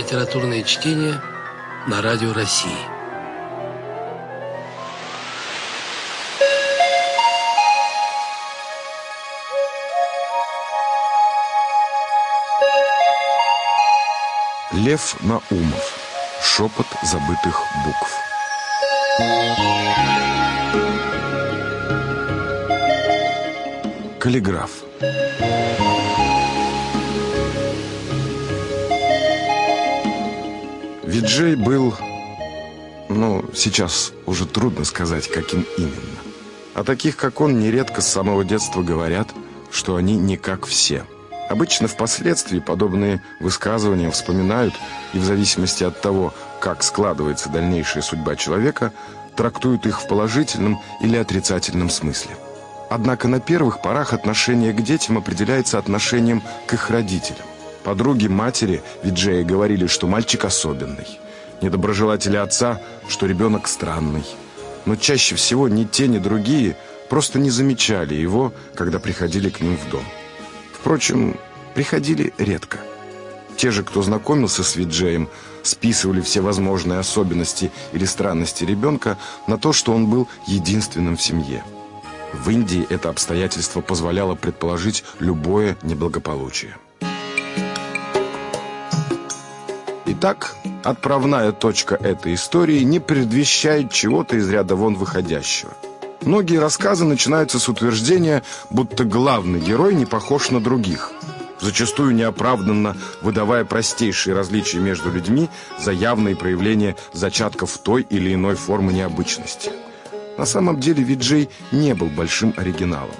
Литературное чтение на Радио России. Лев Наумов. Шепот забытых букв. Каллиграф. Виджей был, ну, сейчас уже трудно сказать, каким именно. А таких, как он, нередко с самого детства говорят, что они не как все. Обычно впоследствии подобные высказывания вспоминают и в зависимости от того, как складывается дальнейшая судьба человека, трактуют их в положительном или отрицательном смысле. Однако на первых порах отношение к детям определяется отношением к их родителям. Подруги матери Виджея говорили, что мальчик особенный. Недоброжелатели отца, что ребенок странный. Но чаще всего ни те, ни другие просто не замечали его, когда приходили к ним в дом. Впрочем, приходили редко. Те же, кто знакомился с Виджеем, списывали все возможные особенности или странности ребенка на то, что он был единственным в семье. В Индии это обстоятельство позволяло предположить любое неблагополучие. Итак, отправная точка этой истории не предвещает чего-то из ряда вон выходящего. Многие рассказы начинаются с утверждения, будто главный герой не похож на других, зачастую неоправданно выдавая простейшие различия между людьми за явные проявления зачатков той или иной формы необычности. На самом деле Виджей не был большим оригиналом.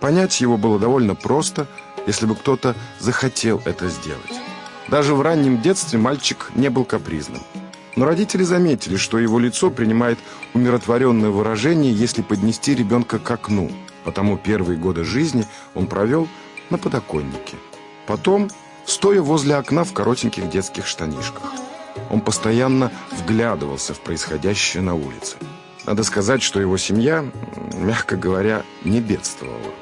Понять его было довольно просто, если бы кто-то захотел это сделать. Даже в раннем детстве мальчик не был капризным. Но родители заметили, что его лицо принимает умиротворенное выражение, если поднести ребенка к окну. Потому первые годы жизни он провел на подоконнике. Потом, стоя возле окна в коротеньких детских штанишках. Он постоянно вглядывался в происходящее на улице. Надо сказать, что его семья, мягко говоря, не бедствовала.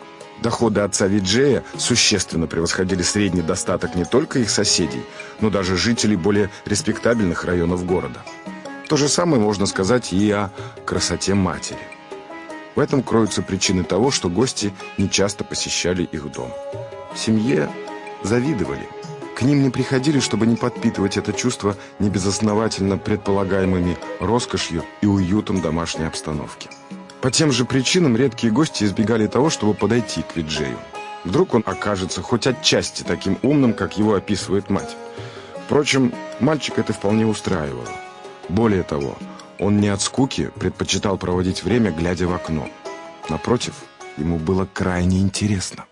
Доходы отца Виджея существенно превосходили средний достаток не только их соседей, но даже жителей более респектабельных районов города. То же самое можно сказать и о красоте матери. В этом кроются причины того, что гости нечасто посещали их дом. В семье завидовали. К ним не приходили, чтобы не подпитывать это чувство небезосновательно предполагаемыми роскошью и уютом домашней обстановки. По тем же причинам редкие гости избегали того, чтобы подойти к Виджею. Вдруг он окажется хоть отчасти таким умным, как его описывает мать. Впрочем, мальчик это вполне устраивало. Более того, он не от скуки предпочитал проводить время, глядя в окно. Напротив, ему было крайне интересно.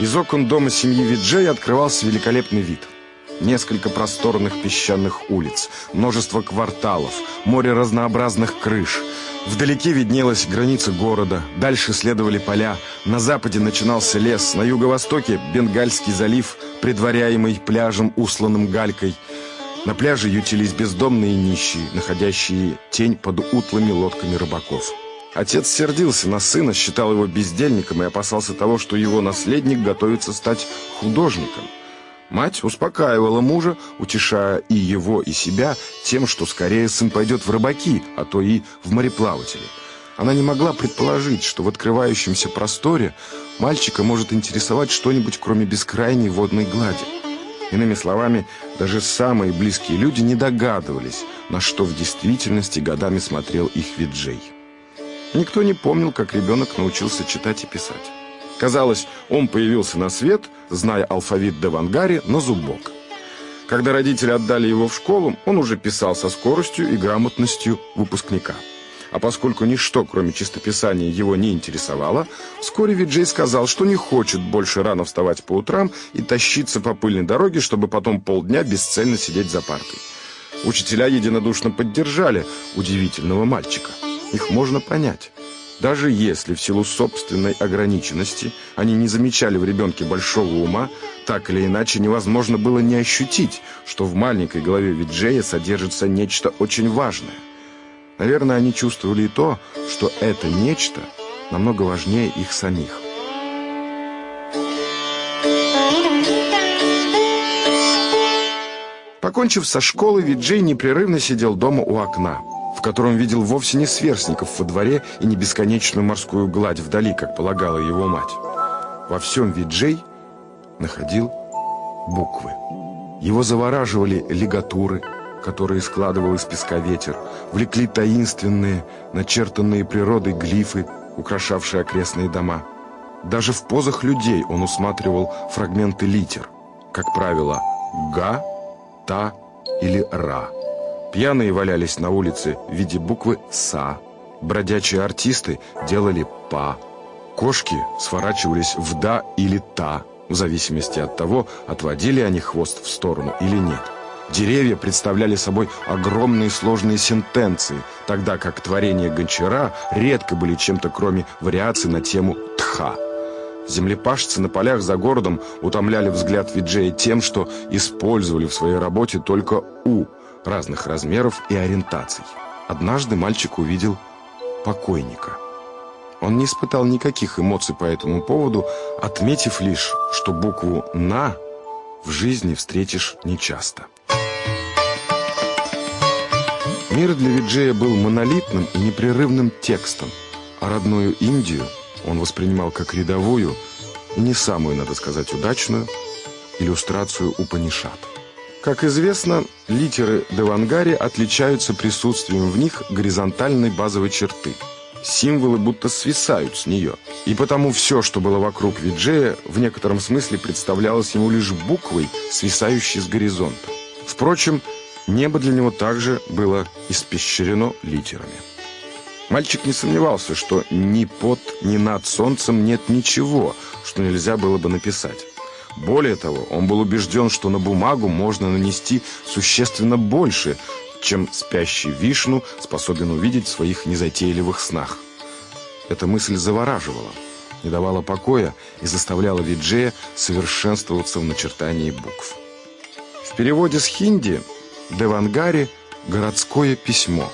Из окон дома семьи Виджей открывался великолепный вид – Несколько просторных песчаных улиц, множество кварталов, море разнообразных крыш. Вдалеке виднелась граница города, дальше следовали поля, на западе начинался лес, на юго-востоке Бенгальский залив, предваряемый пляжем, усланным галькой. На пляже ютились бездомные нищие, находящие тень под утлыми лодками рыбаков. Отец сердился на сына, считал его бездельником и опасался того, что его наследник готовится стать художником – Мать успокаивала мужа, утешая и его, и себя тем, что скорее сын пойдет в рыбаки, а то и в мореплаватели. Она не могла предположить, что в открывающемся просторе мальчика может интересовать что-нибудь, кроме бескрайней водной глади. Иными словами, даже самые близкие люди не догадывались, на что в действительности годами смотрел их виджей. Никто не помнил, как ребенок научился читать и писать. Казалось, он появился на свет, зная алфавит Девангари на зубок. Когда родители отдали его в школу, он уже писал со скоростью и грамотностью выпускника. А поскольку ничто, кроме чистописания, его не интересовало, вскоре Виджей сказал, что не хочет больше рано вставать по утрам и тащиться по пыльной дороге, чтобы потом полдня бесцельно сидеть за партой. Учителя единодушно поддержали удивительного мальчика. Их можно понять. Даже если в силу собственной ограниченности они не замечали в ребенке большого ума, так или иначе невозможно было не ощутить, что в маленькой голове Виджея содержится нечто очень важное. Наверное, они чувствовали и то, что это нечто намного важнее их самих. Покончив со школой, Виджей непрерывно сидел дома у окна, в котором видел вовсе не сверстников во дворе и не бесконечную морскую гладь вдали, как полагала его мать. Во всем Виджей находил буквы. Его завораживали лигатуры, которые складывал из песка ветер, влекли таинственные, начертанные природой глифы, украшавшие окрестные дома. Даже в позах людей он усматривал фрагменты литер, как правило, «га», «та» или «ра». Пьяные валялись на улице в виде буквы «са». Бродячие артисты делали «па». Кошки сворачивались в «да» или «та», в зависимости от того, отводили они хвост в сторону или нет. Деревья представляли собой огромные сложные сентенции, тогда как творения Гончара редко были чем-то кроме вариаций на тему «тха». Землепашцы на полях за городом утомляли взгляд Виджея тем, что использовали в своей работе только «у» разных размеров и ориентаций. Однажды мальчик увидел покойника. Он не испытал никаких эмоций по этому поводу, отметив лишь, что букву «на» в жизни встретишь нечасто. Мир для Виджея был монолитным и непрерывным текстом, а родную Индию он воспринимал как рядовую, не самую, надо сказать, удачную, иллюстрацию Упанишат. Как известно, литеры Девангари отличаются присутствием в них горизонтальной базовой черты. Символы будто свисают с нее. И потому все, что было вокруг Виджея, в некотором смысле представлялось ему лишь буквой, свисающей с горизонта. Впрочем, небо для него также было испещрено литерами. Мальчик не сомневался, что ни под, ни над солнцем нет ничего, что нельзя было бы написать. Более того, он был убежден, что на бумагу можно нанести существенно больше, чем спящий Вишну способен увидеть в своих незатейливых снах. Эта мысль завораживала, не давала покоя и заставляла Виджея совершенствоваться в начертании букв. В переводе с хинди Девангари «городское письмо»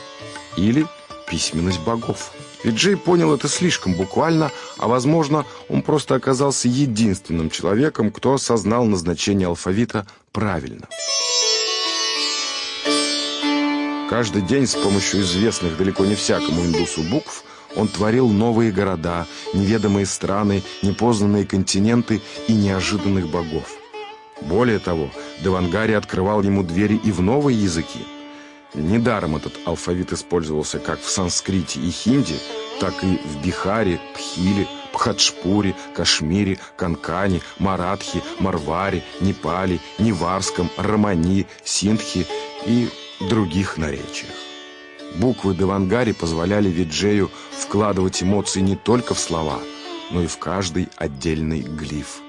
или «письменность богов». Виджей понял это слишком буквально, а, возможно, он просто оказался единственным человеком, кто осознал назначение алфавита правильно. Каждый день с помощью известных далеко не всякому индусу букв он творил новые города, неведомые страны, непознанные континенты и неожиданных богов. Более того, деванагари открывал ему двери и в новые языки – Недаром этот алфавит использовался как в санскрите и хинди, так и в бихари, бхили, бходжпури, Кашмире, Канкане, Маратхи, Марваре, Непале, Неварском, Романи, Синдхи и других наречиях. Буквы деванагари позволяли Виджею вкладывать эмоции не только в слова, но и в каждый отдельный глиф.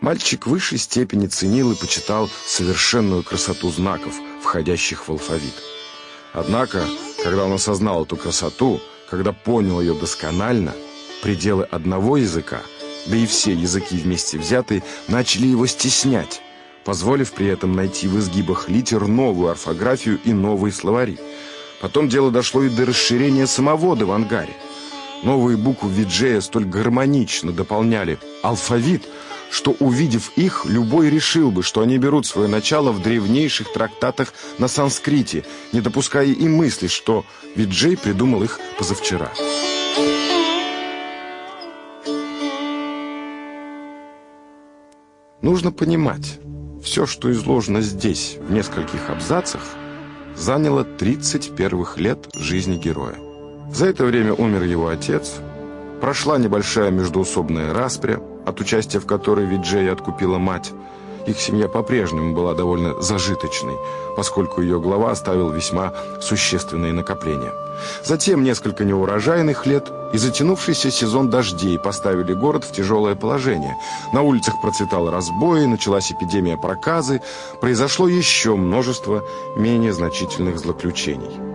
Мальчик в высшей степени ценил и почитал совершенную красоту знаков, входящих в алфавит. Однако, когда он осознал эту красоту, когда понял ее досконально, пределы одного языка, да и все языки вместе взятые, начали его стеснять, позволив при этом найти в изгибах литер новую орфографию и новые словари. Потом дело дошло и до расширения самого Девангари. Новые буквы Виджея столь гармонично дополняли алфавит, что, увидев их, любой решил бы, что они берут свое начало в древнейших трактатах на санскрите, не допуская и мысли, что Виджей придумал их позавчера. Нужно понимать, все, что изложено здесь, в нескольких абзацах, заняло 30 первых лет жизни героя. За это время умер его отец, прошла небольшая междоусобная распря, от участия в которой Виджея откупила мать. Их семья по-прежнему была довольно зажиточной, поскольку ее глава оставил весьма существенные накопления. Затем несколько неурожайных лет и затянувшийся сезон дождей поставили город в тяжелое положение. На улицах процветал разбой, началась эпидемия проказы, произошло еще множество менее значительных злоключений.